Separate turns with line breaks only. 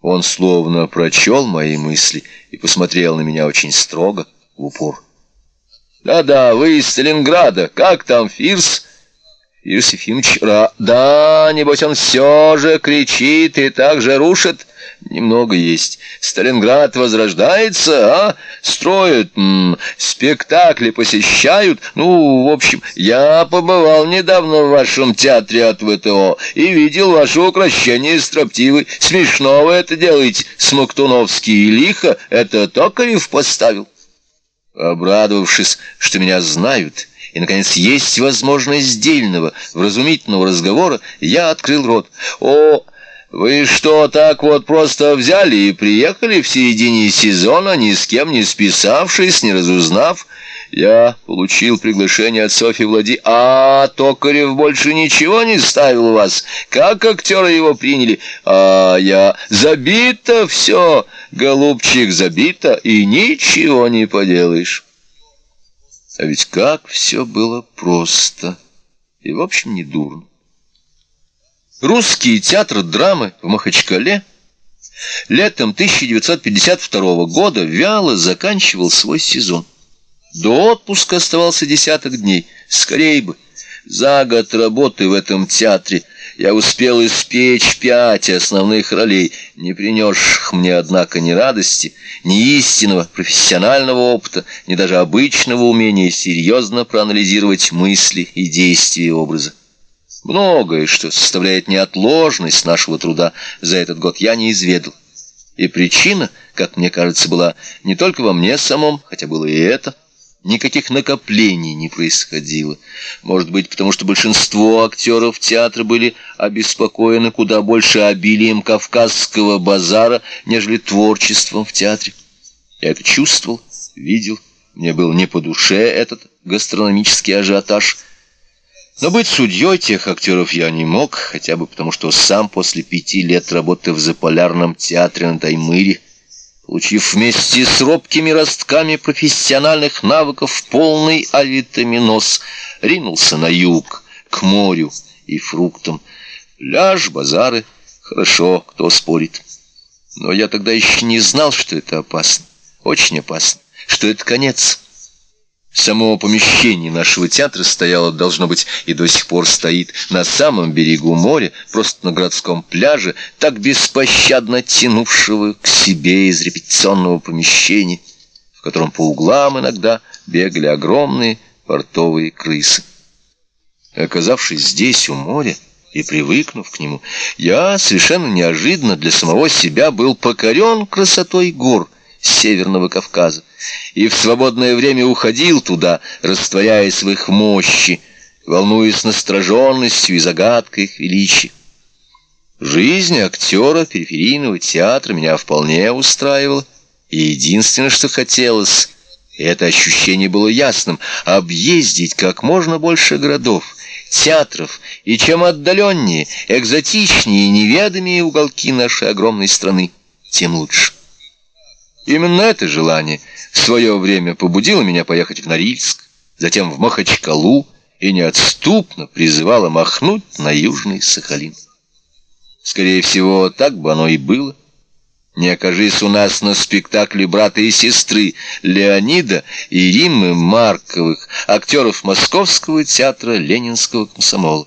Он словно прочел мои мысли и посмотрел на меня очень строго, в упор. «Да-да, вы из Сталинграда. Как там, Фирс?» Фирс Ефимович, ра... да, небось он все же кричит и так же рушит. Немного есть. Сталинград возрождается, а? Строят, м -м, спектакли посещают. Ну, в общем, я побывал недавно в вашем театре от ВТО и видел ваше украшение строптивой. Смешно вы это делаете, Смоктуновский и лихо. Это Токарев поставил. Обрадовавшись, что меня знают, и, наконец, есть возможность дельного, вразумительного разговора, я открыл рот. «О, вы что, так вот просто взяли и приехали в середине сезона, ни с кем не списавшись, не разузнав?» Я получил приглашение от Софьи Влади. А Токарев больше ничего не ставил вас? Как актеры его приняли? А я... Забито все, голубчик, забито, и ничего не поделаешь. А ведь как все было просто и, в общем, не дурно. Русский театр драмы в Махачкале летом 1952 года вяло заканчивал свой сезон. До отпуска оставался десяток дней. Скорей бы. За год работы в этом театре я успел испечь пять основных ролей, не принесших мне, однако, ни радости, ни истинного профессионального опыта, ни даже обычного умения серьезно проанализировать мысли и действия образа. Многое, что составляет неотложность нашего труда за этот год, я не изведал. И причина, как мне кажется, была не только во мне самом, хотя было и это – Никаких накоплений не происходило. Может быть, потому что большинство актеров театра были обеспокоены куда больше обилием кавказского базара, нежели творчеством в театре. Я это чувствовал, видел. Мне был не по душе этот гастрономический ажиотаж. Но быть судьей тех актеров я не мог, хотя бы потому, что сам после пяти лет работы в заполярном театре на Таймыре получив вместе с робкими ростками профессиональных навыков полный авитаминоз, ринулся на юг, к морю и фруктам. Ляж, базары, хорошо, кто спорит. Но я тогда еще не знал, что это опасно, очень опасно, что это конец. Само помещение нашего театра стояло, должно быть, и до сих пор стоит на самом берегу моря, просто на городском пляже, так беспощадно тянувшего к себе из репетиционного помещения, в котором по углам иногда бегали огромные портовые крысы. Оказавшись здесь, у моря, и привыкнув к нему, я совершенно неожиданно для самого себя был покорен красотой гор Северного Кавказа и в свободное время уходил туда, растворяясь в их мощи, волнуясь настороженностью и загадкой их величия. Жизнь актера периферийного театра меня вполне устраивала, и единственное, что хотелось, это ощущение было ясным, объездить как можно больше городов, театров, и чем отдаленнее, экзотичнее и неведомее уголки нашей огромной страны, тем лучше. Именно это желание в свое время побудило меня поехать в Норильск, затем в Махачкалу и неотступно призывало махнуть на Южный Сахалин. Скорее всего, так бы оно и было. Не окажись у нас на спектакле брата и сестры Леонида и Риммы Марковых, актеров Московского театра Ленинского комсомола.